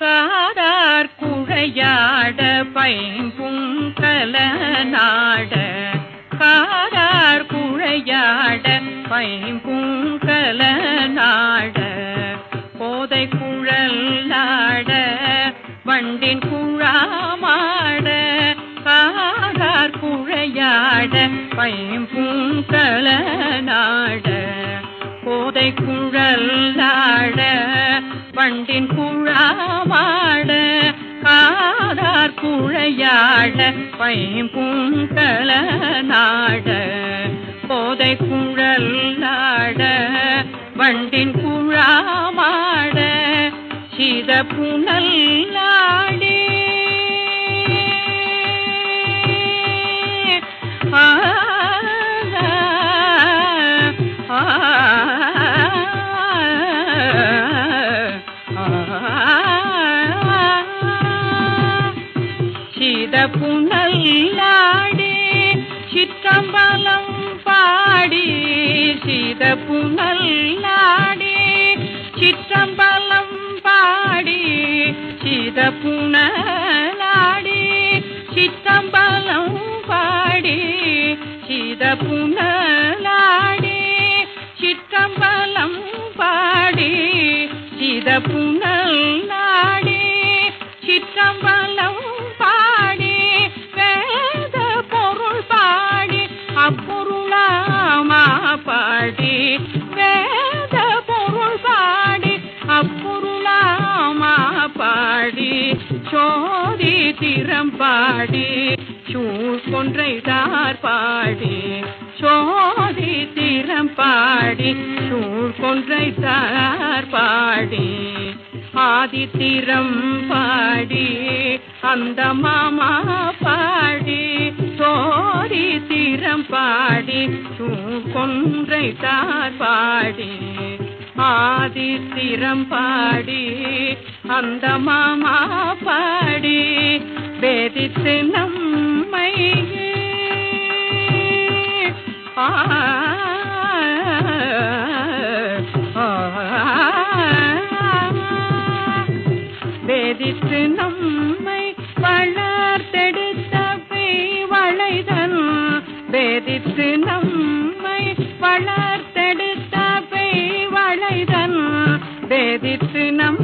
காதார் குழையாட பைம்புங்கல நாட. காதார் குழையாட பைம்புங்கல நாட. போதை குழல் நாட வண்டின் குழாமாட காதார் குழையாட பைம்புங்கல நாட. போதை குழல் நாட பண்டின் குழாமாட காதார் குழையாட பைம்பூங்கல நாட போதை குழல் நாட வண்டின் குழாமாட சித புனல் நாட சித புனல்லாடி சிற்றம்பலம் பாடி சித புனல்லாடி சிற்றம்பலம் பாடி சித புனலாடி சிற்றம்பலம் பாடி சித புனல் சித புனலாடி சிற்றம்பலம் பாடி வேத பொருள் பாடி அப்பொருளாமா பாடி வேத பொருள் பாடி அப்பொருளாமா பாடி சோதி திறம்பாடி பாடி கொன்றைதார் பாடி சோ சூழ் தார் பாடி ஆதித்திரம் பாடி அந்த மாமா பாடி சோரி திறம் பாடி கொன்றை தார் பாடி ஆதித்திரம் பாடி அந்த மாமா பாடி வேதித்து நம்மையே ஆ வேதித்து நம்மை வளர்த்தெடுத்த வளைதன் வேதித்து நம்மை வளர்த்தெடுத்த வளைதன் வேதித்து நம்மை